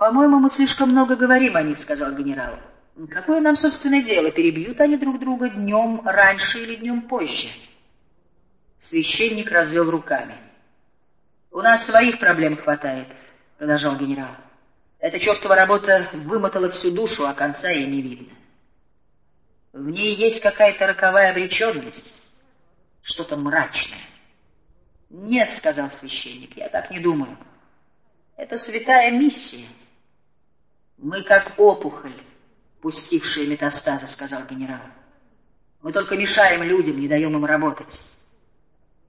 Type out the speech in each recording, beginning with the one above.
«По-моему, мы слишком много говорим о них», — сказал генерал. «Какое нам, собственно, дело, перебьют они друг друга днем раньше или днем позже?» Священник развел руками. «У нас своих проблем хватает», — продолжал генерал. «Эта чертова работа вымотала всю душу, а конца ей не видно. В ней есть какая-то роковая обреченность, что-то мрачное». «Нет», — сказал священник, — «я так не думаю. Это святая миссия». «Мы как опухоль, пустившие метастазы», — сказал генерал. «Мы только мешаем людям, не даем им работать».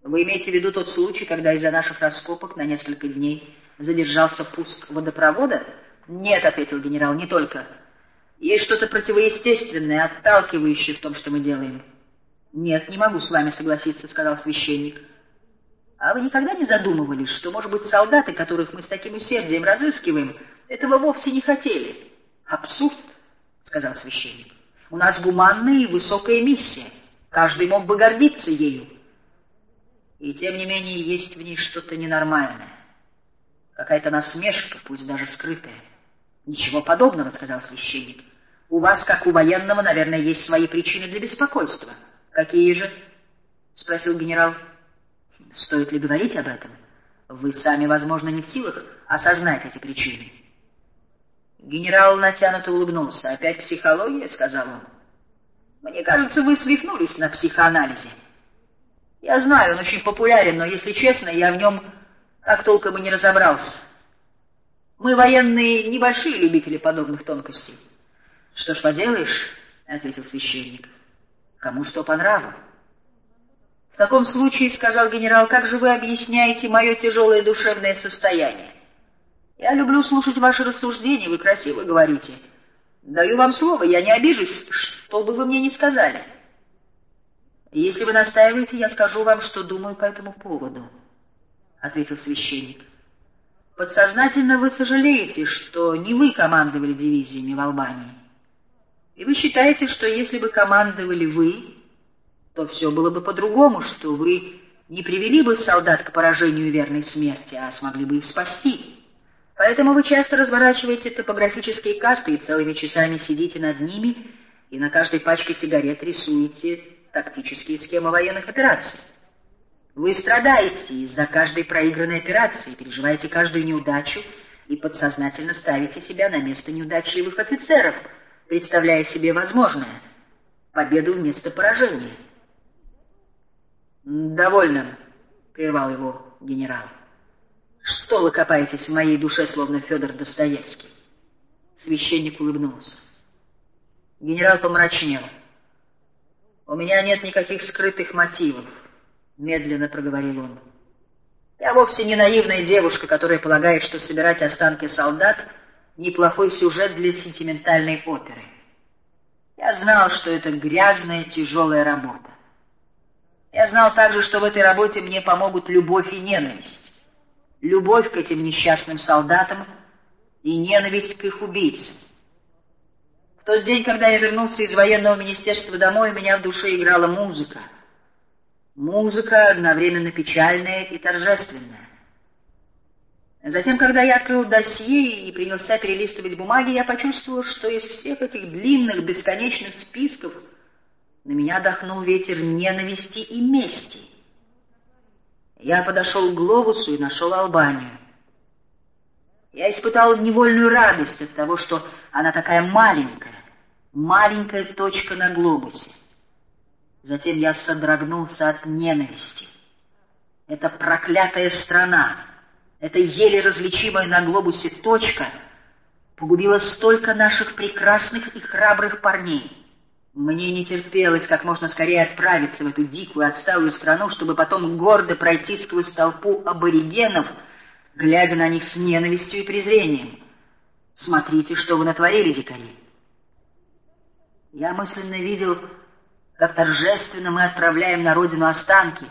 Вы имеете в виду тот случай, когда из-за наших раскопок на несколько дней задержался пуск водопровода? Нет, ответил генерал, не только. Есть что-то противоестественное, отталкивающее в том, что мы делаем. Нет, не могу с вами согласиться, сказал священник. А вы никогда не задумывались, что, может быть, солдаты, которых мы с таким усердием разыскиваем, этого вовсе не хотели? Абсурд, сказал священник. У нас гуманная и высокая миссия. Каждый мог бы гордиться ею. И тем не менее есть в ней что-то ненормальное. Какая-то насмешка, пусть даже скрытая. Ничего подобного, сказал священник. У вас, как у военного, наверное, есть свои причины для беспокойства. Какие же? Спросил генерал. Стоит ли говорить об этом? Вы сами, возможно, не в силах осознать эти причины. Генерал натянуто улыбнулся. «Опять психология?» — сказал он. «Мне кажется, вы свихнулись на психоанализе. Я знаю, он очень популярен, но, если честно, я в нем так толком и не разобрался. Мы, военные, небольшие любители подобных тонкостей. — Что ж поделаешь, — ответил священник, — кому что по нраву. — В таком случае, — сказал генерал, — как же вы объясняете мое тяжелое душевное состояние? Я люблю слушать ваши рассуждения, вы красиво говорите. Даю вам слово, я не обижусь, что бы вы мне ни сказали. — «Если вы настаиваете, я скажу вам, что думаю по этому поводу», — ответил священник. «Подсознательно вы сожалеете, что не вы командовали дивизиями в Албании. И вы считаете, что если бы командовали вы, то все было бы по-другому, что вы не привели бы солдат к поражению верной смерти, а смогли бы их спасти. Поэтому вы часто разворачиваете топографические карты и целыми часами сидите над ними, и на каждой пачке сигарет рисуете тактические схемы военных операций. Вы страдаете из-за каждой проигранной операции, переживаете каждую неудачу и подсознательно ставите себя на место неудачливых офицеров, представляя себе возможное — победу вместо поражения. «Довольно», — прервал его генерал. «Что вы копаетесь в моей душе, словно Федор Достоевский?» Священник улыбнулся. Генерал помрачнел. «У меня нет никаких скрытых мотивов», — медленно проговорил он. «Я вовсе не наивная девушка, которая полагает, что собирать останки солдат — неплохой сюжет для сентиментальной оперы. Я знал, что это грязная, тяжелая работа. Я знал также, что в этой работе мне помогут любовь и ненависть. Любовь к этим несчастным солдатам и ненависть к их убийцам. В тот день, когда я вернулся из военного министерства домой, у меня в душе играла музыка. Музыка одновременно печальная и торжественная. Затем, когда я открыл досье и принялся перелистывать бумаги, я почувствовал, что из всех этих длинных, бесконечных списков на меня дохнул ветер ненависти и мести. Я подошел к глобусу и нашел Албанию. Я испытал невольную радость от того, что она такая маленькая, маленькая точка на глобусе. Затем я содрогнулся от ненависти. Эта проклятая страна, эта еле различимая на глобусе точка погубила столько наших прекрасных и храбрых парней. Мне не терпелось как можно скорее отправиться в эту дикую отсталую страну, чтобы потом гордо пройти сквозь толпу аборигенов — глядя на них с ненавистью и презрением. «Смотрите, что вы натворили, дикари!» Я мысленно видел, как торжественно мы отправляем на родину останки,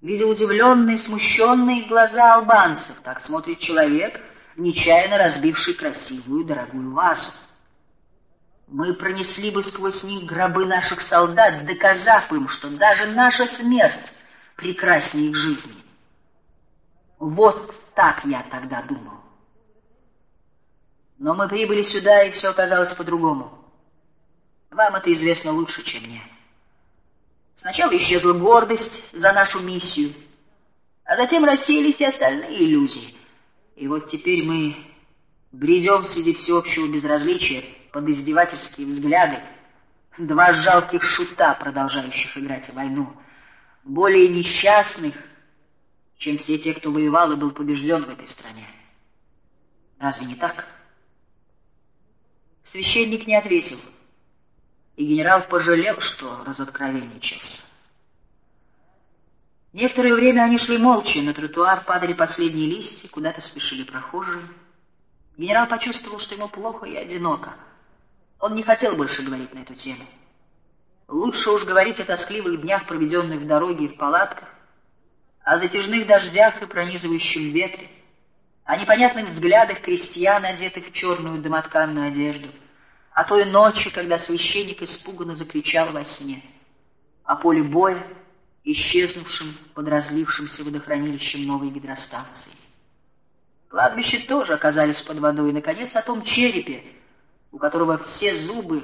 видел удивленные, смущенные глаза албанцев. Так смотрит человек, нечаянно разбивший красивую, дорогую вазу. Мы пронесли бы сквозь них гробы наших солдат, доказав им, что даже наша смерть прекраснее их жизни. Вот так я тогда думал. Но мы прибыли сюда, и все оказалось по-другому. Вам это известно лучше, чем мне. Сначала исчезла гордость за нашу миссию, а затем рассеялись и остальные иллюзии. И вот теперь мы бредем среди всеобщего безразличия под издевательские взгляды, два жалких шута, продолжающих играть в войну, более несчастных, чем все те, кто воевал и был побежден в этой стране. Разве не так? Священник не ответил, и генерал пожалел, что разоткровенничался. Некоторое время они шли молча, на тротуар падали последние листья, куда-то спешили прохожие. Генерал почувствовал, что ему плохо и одиноко. Он не хотел больше говорить на эту тему. Лучше уж говорить о тоскливых днях, проведенных в дороге и в палатках, о затяжных дождях и пронизывающем ветре, о непонятных взглядах крестьян, одетых в черную домотканную одежду, о той ночи, когда священник испуганно закричал во сне, о поле боя, исчезнувшем под разлившимся водохранилищем новой гидростанции. Кладбища тоже оказались под водой, и, наконец, о том черепе, у которого все зубы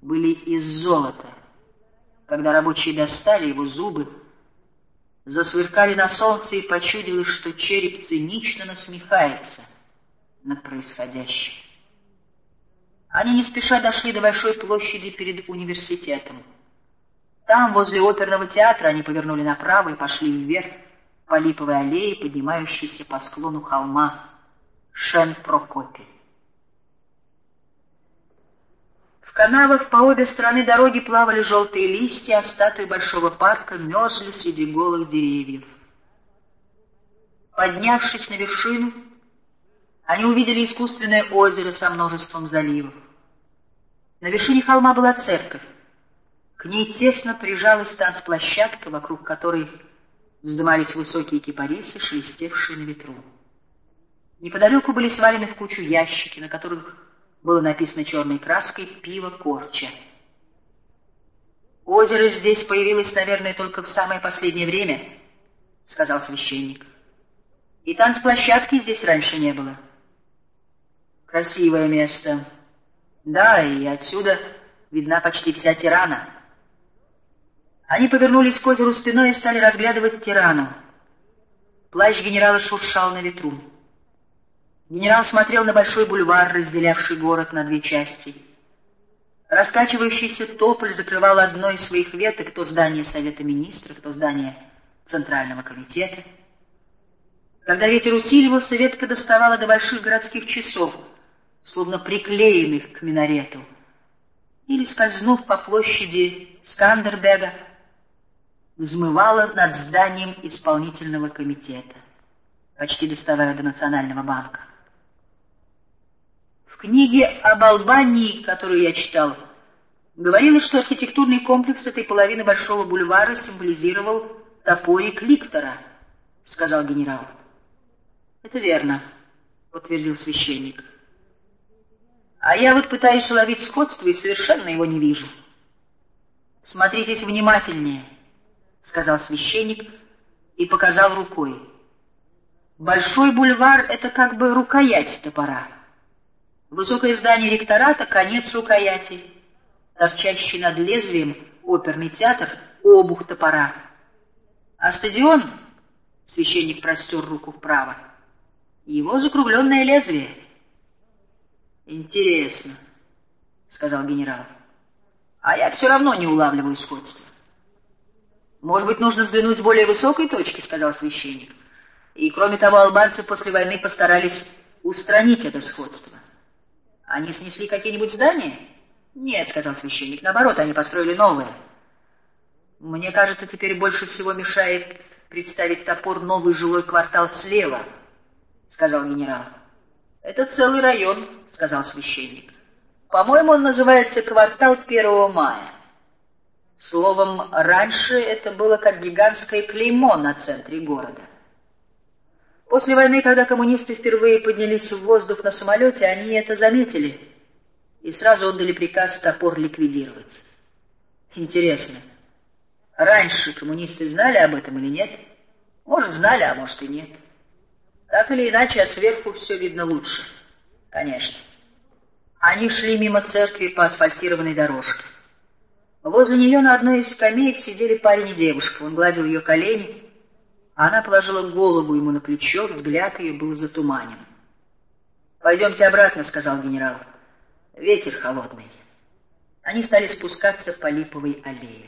были из золота. Когда рабочие достали его зубы, засверкали на солнце и почудилось, что череп цинично насмехается над происходящим. Они не спеша дошли до большой площади перед университетом. Там, возле оперного театра, они повернули направо и пошли вверх по липовой аллее, поднимающейся по склону холма Шен-Прокопи. В канавах по обе стороны дороги плавали желтые листья, а статуи большого парка мерзли среди голых деревьев. Поднявшись на вершину, они увидели искусственное озеро со множеством заливов. На вершине холма была церковь. К ней тесно прижалась танцплощадка, вокруг которой вздымались высокие кипарисы, шелестевшие на ветру. Неподалеку были свалены в кучу ящики, на которых было написано черной краской «Пиво Корча». «Озеро здесь появилось, наверное, только в самое последнее время», — сказал священник. «И танцплощадки здесь раньше не было». «Красивое место», да, и отсюда видна почти вся Тирана. Они повернулись к озеру спиной и стали разглядывать Тирану. Плащ генерала шуршал на ветру. Генерал смотрел на большой бульвар, разделявший город на две части. Раскачивающийся тополь закрывал одно из своих веток то здание Совета Министров, то здание Центрального комитета. Когда ветер усиливался, ветка доставала до больших городских часов — словно приклеенных к минарету, или, скользнув по площади Скандербега, взмывала над зданием исполнительного комитета, почти доставая до Национального банка. Книге об Албании, которую я читал, говорилось, что архитектурный комплекс этой половины Большого бульвара символизировал топорик Ликтора, — сказал генерал. — Это верно, — подтвердил священник. А я вот пытаюсь уловить сходство и совершенно его не вижу. Смотритесь внимательнее, — сказал священник и показал рукой. Большой бульвар — это как бы рукоять топора. Высокое здание ректората — конец рукояти, торчащий над лезвием оперный театр — обух топора. А стадион — священник простер руку вправо — его закругленное лезвие — «Интересно», — сказал генерал. «А я все равно не улавливаю сходства». «Может быть, нужно взглянуть с более высокой точки», — сказал священник. «И, кроме того, албанцы после войны постарались устранить это сходство. Они снесли какие-нибудь здания?» «Нет», — сказал священник, — «наоборот, они построили новые». «Мне кажется, теперь больше всего мешает представить топор новый жилой квартал слева», — сказал генерал. «Это целый район», — сказал священник. «По-моему, он называется квартал Первого мая». Словом, раньше это было как гигантское клеймо на центре города. После войны, когда коммунисты впервые поднялись в воздух на самолете, они это заметили и сразу отдали приказ топор ликвидировать. Интересно, раньше коммунисты знали об этом или нет? Может, знали, а может и нет. Так или иначе, а сверху все видно лучше. Конечно. Они шли мимо церкви по асфальтированной дорожке. Возле нее на одной из скамеек сидели парень и девушка. Он гладил ее колени, она положила голову ему на плечо, взгляд ее был затуманен. «Пойдемте обратно», — сказал генерал. «Ветер холодный». Они стали спускаться по липовой аллее.